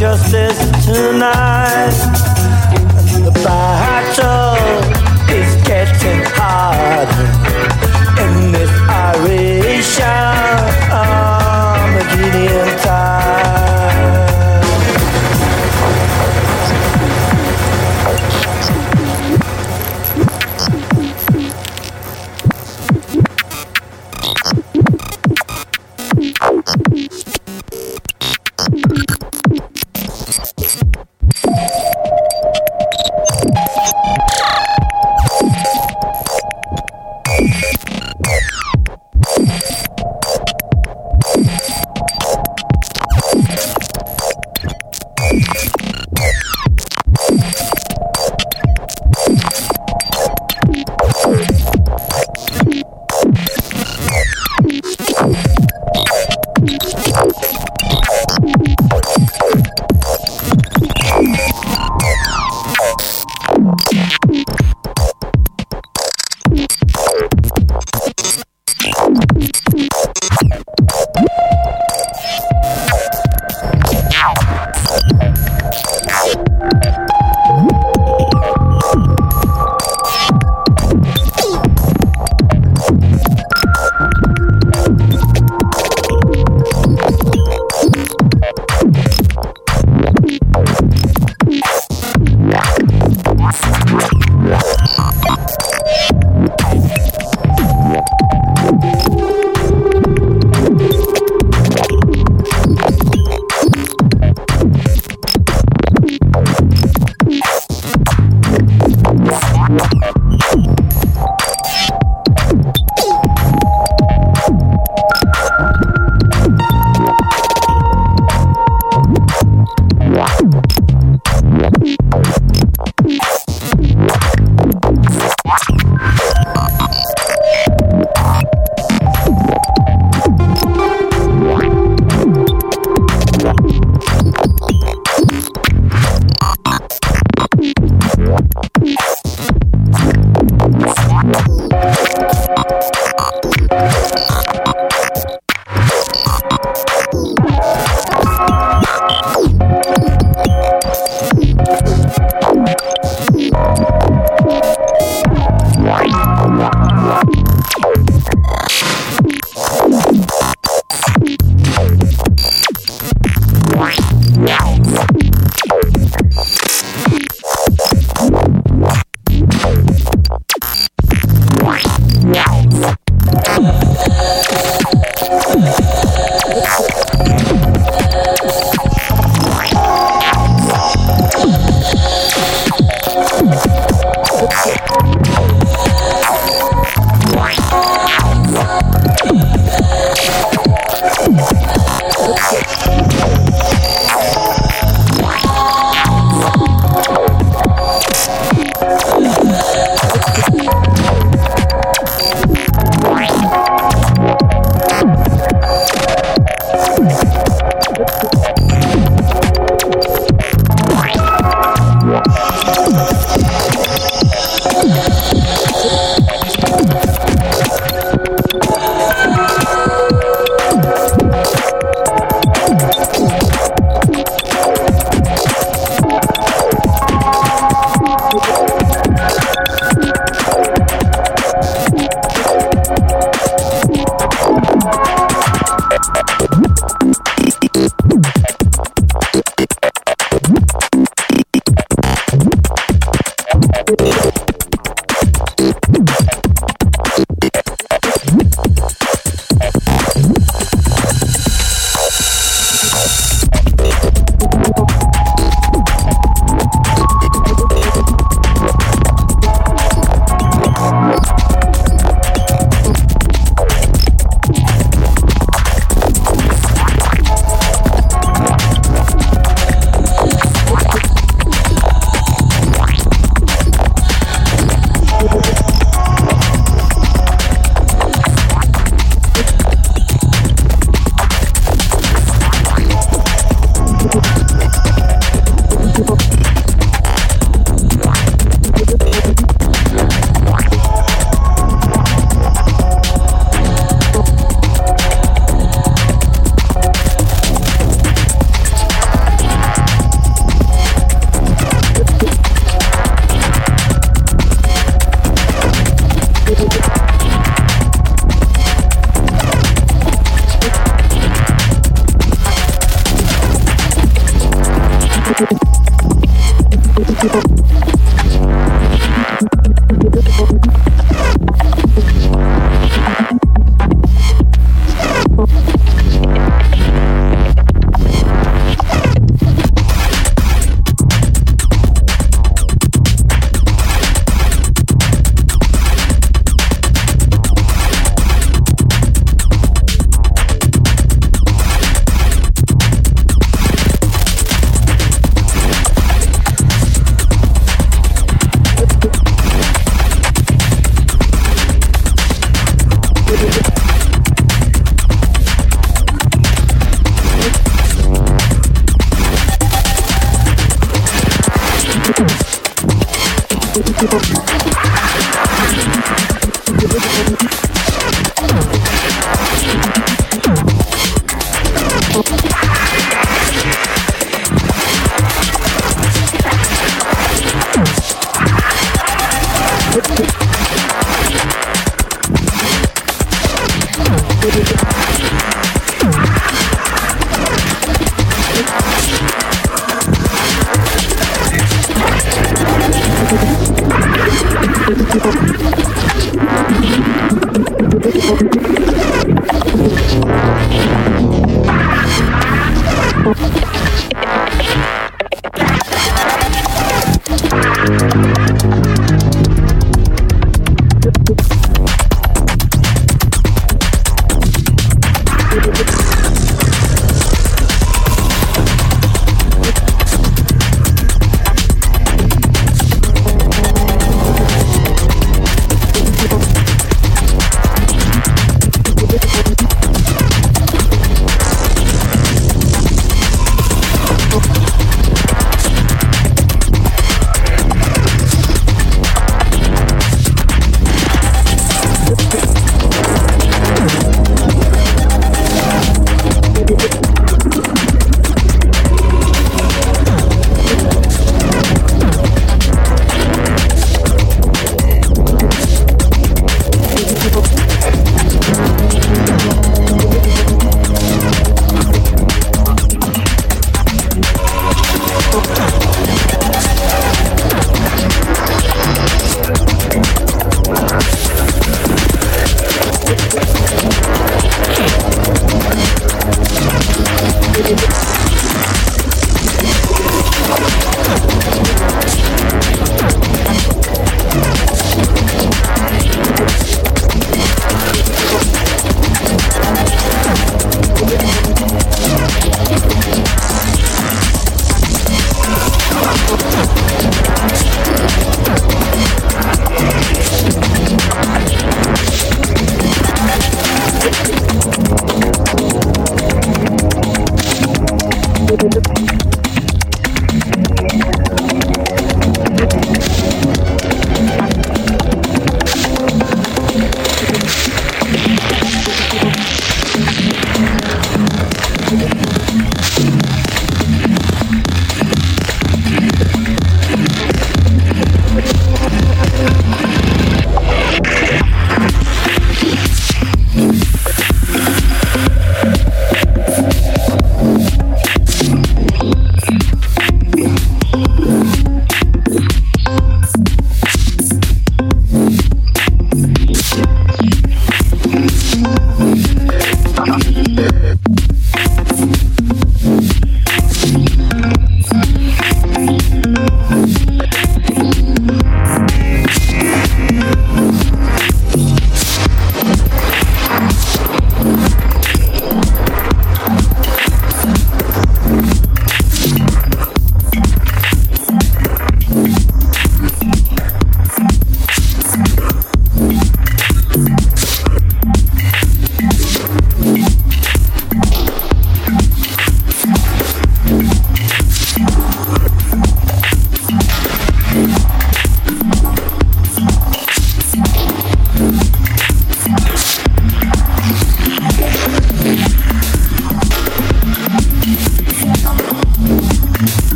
justice tonight. The battle is getting harder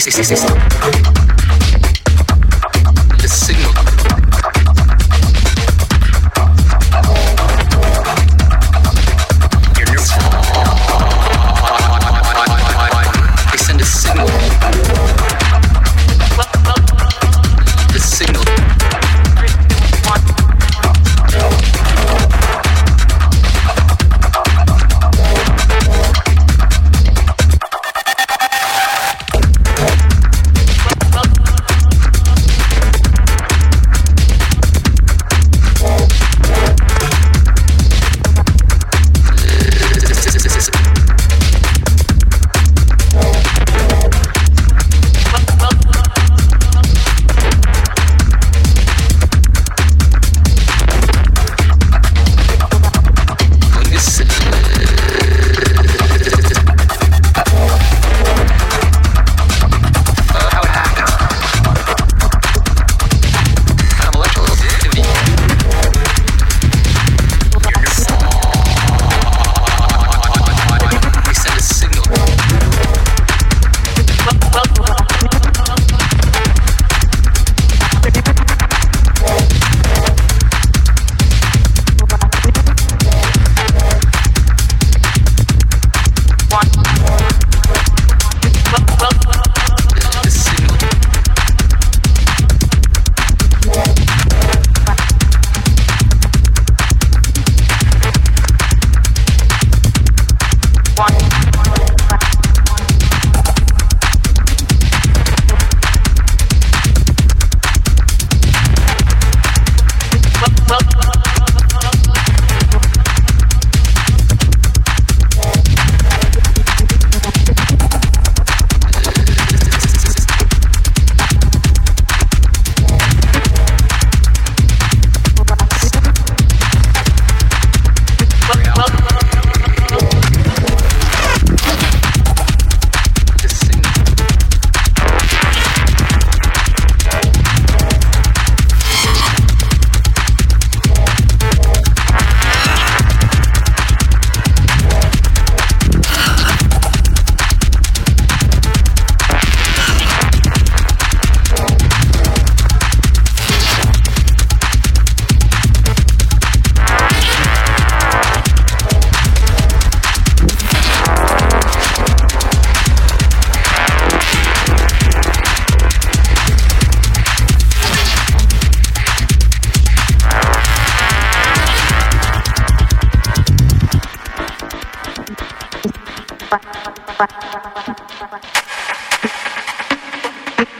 sí, sí, sí, sí.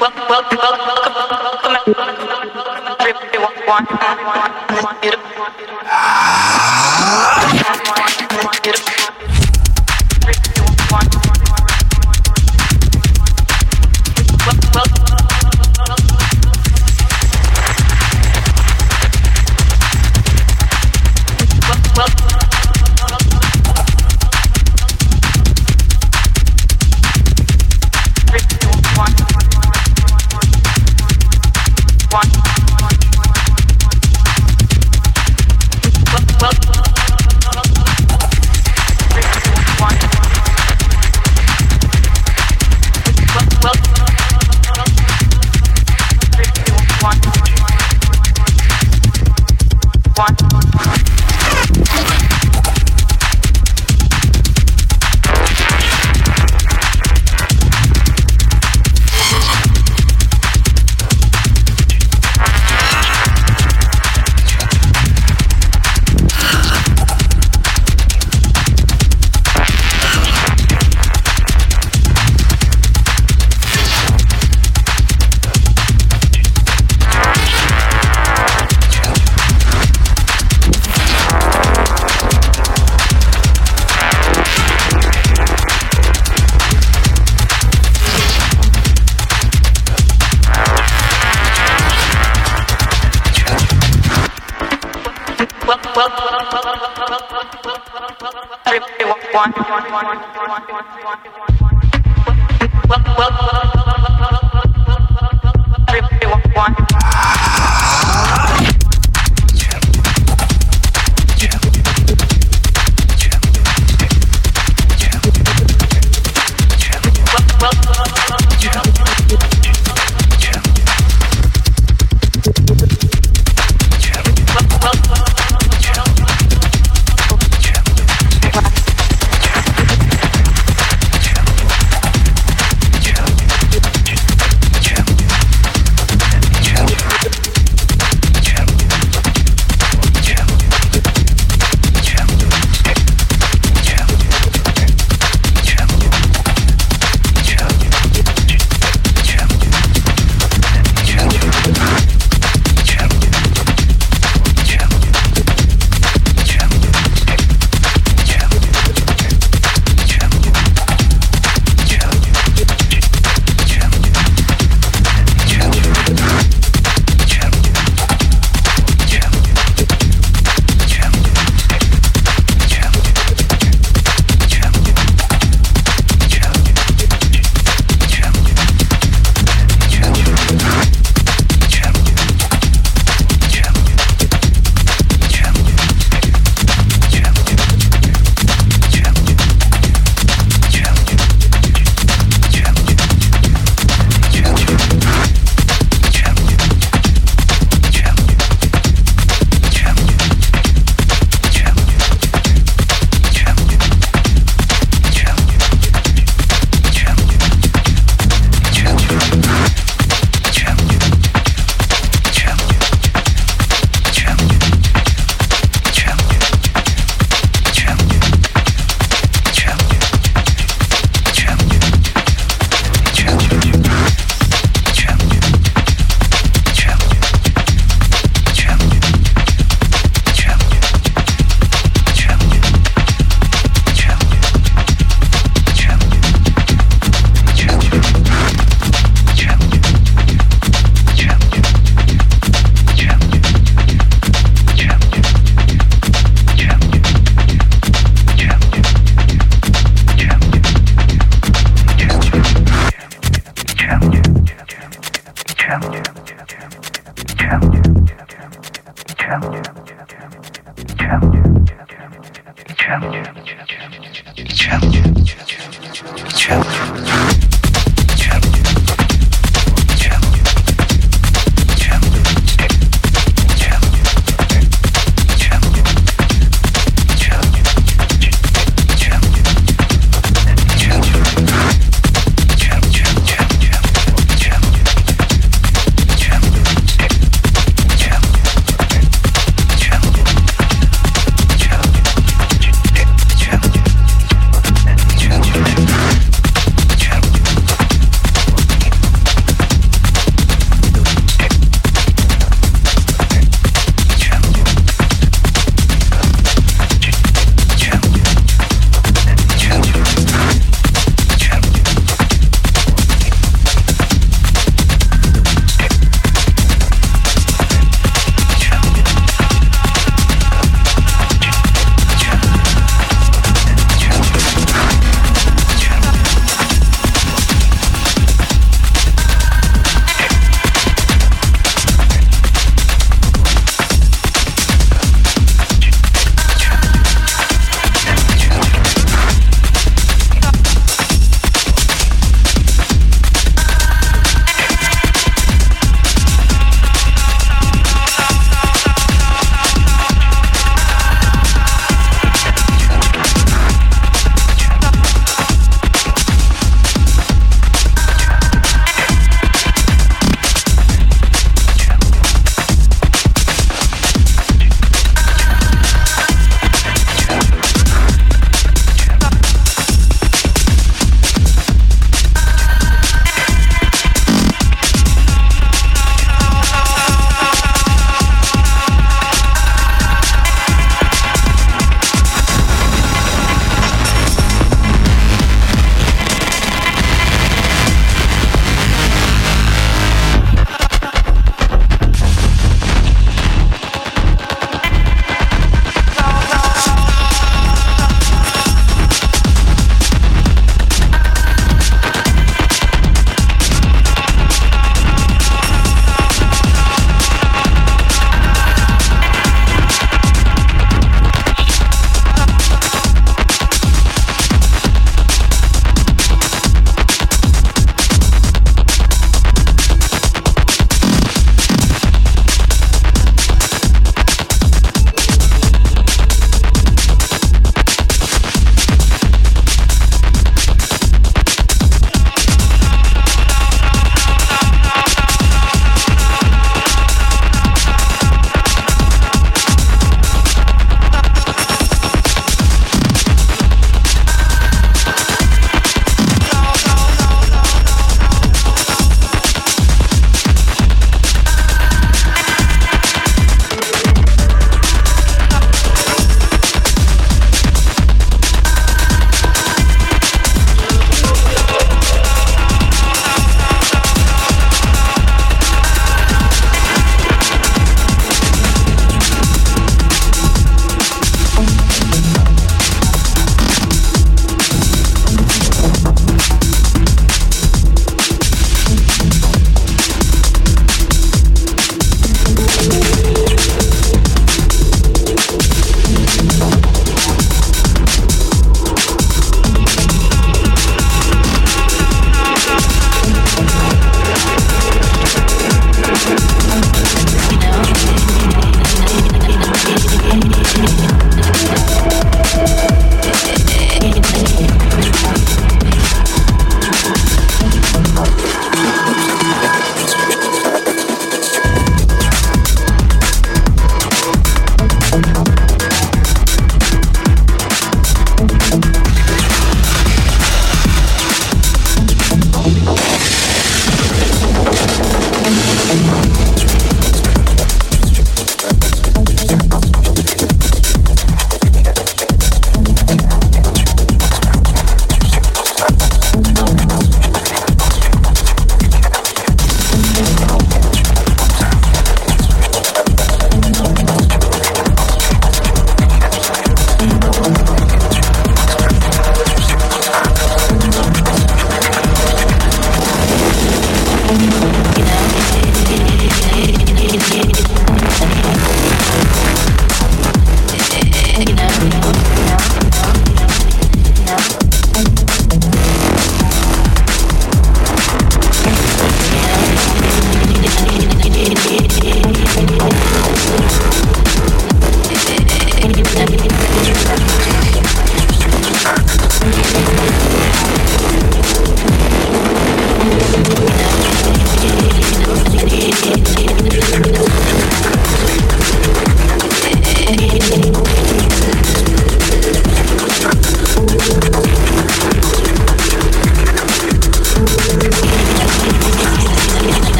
Welcome, welcome, welcome, welcome, welcome, everyone. This beautiful. one, one, one, one, shelter.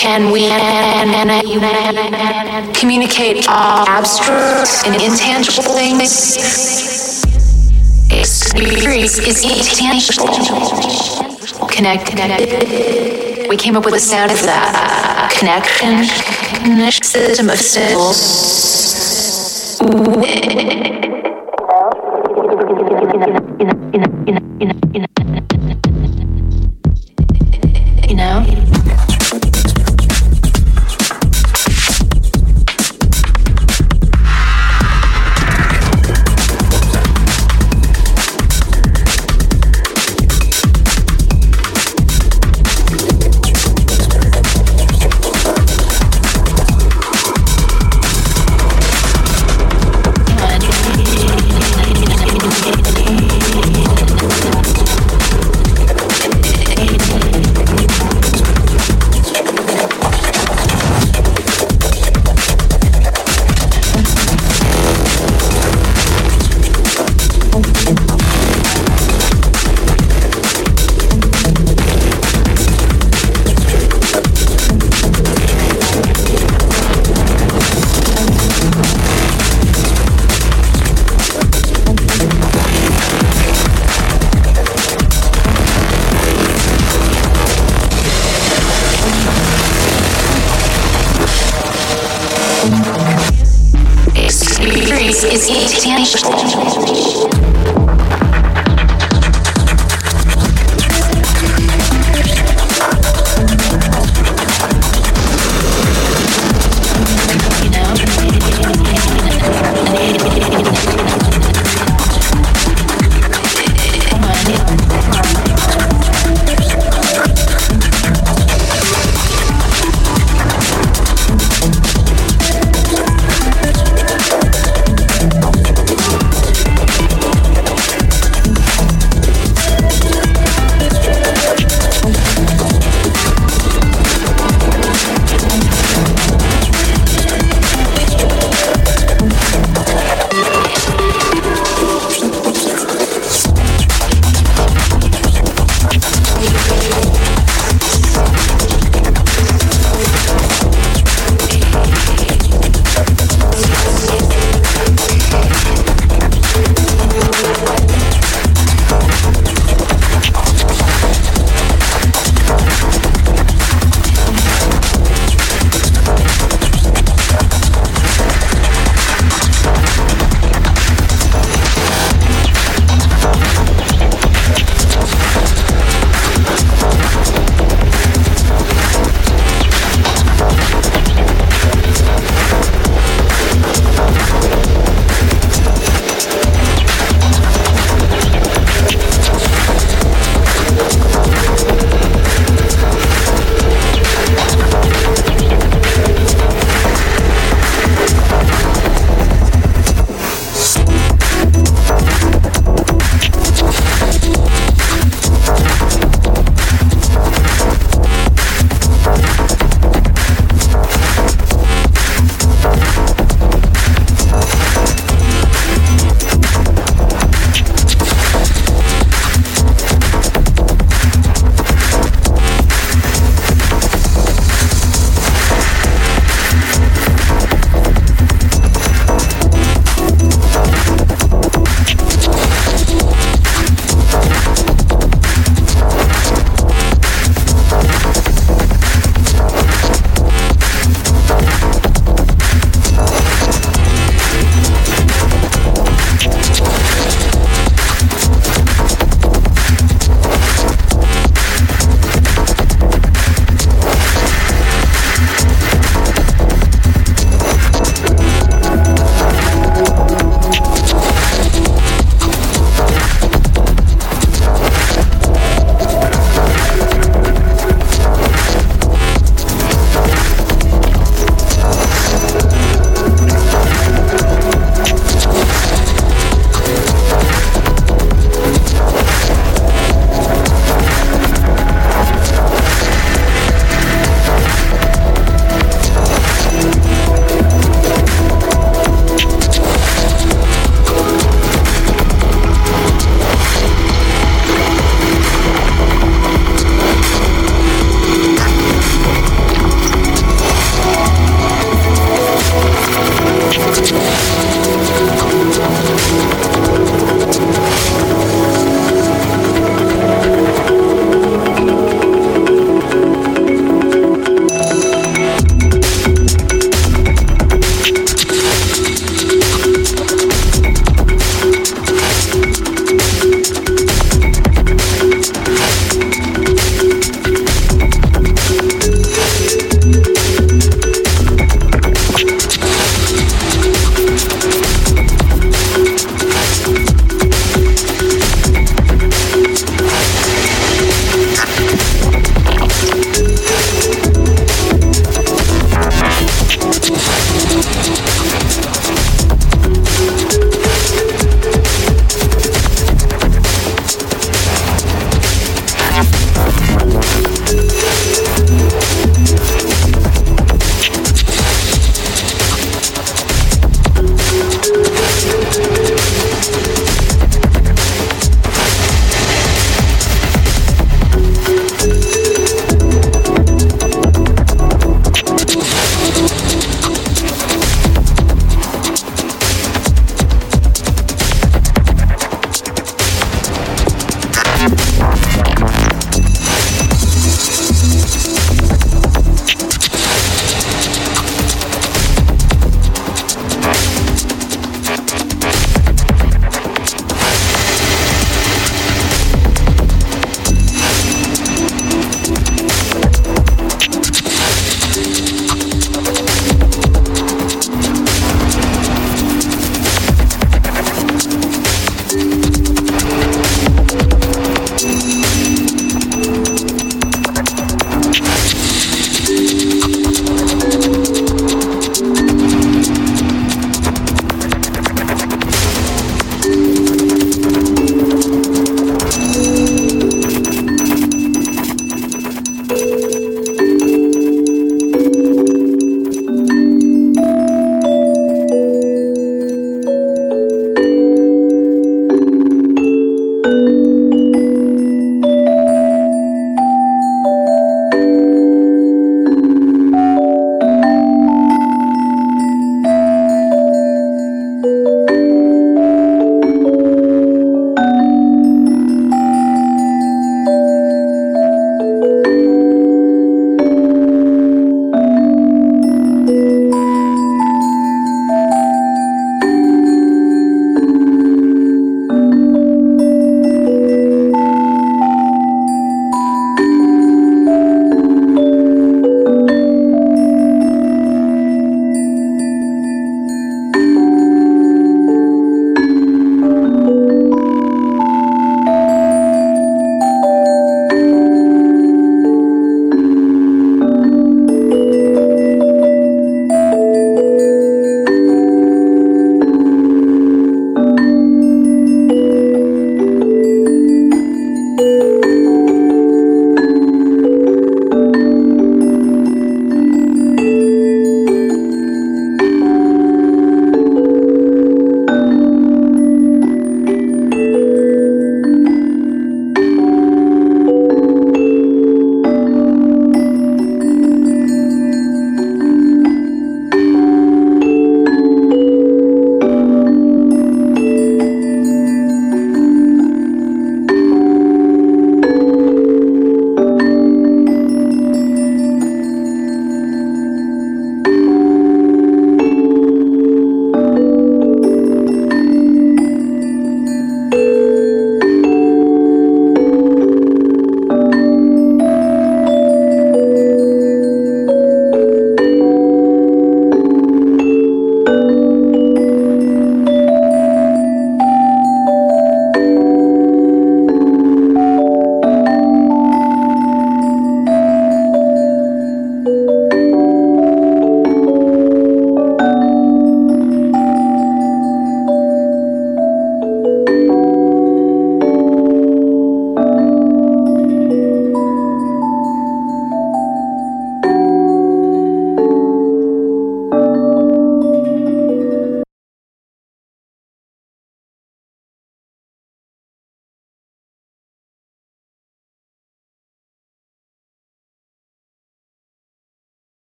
Can we communicate abstract and intangible things? Experience is intangible. Connect, connect. We came up with a sound of that connection, system of symbols. Thank you.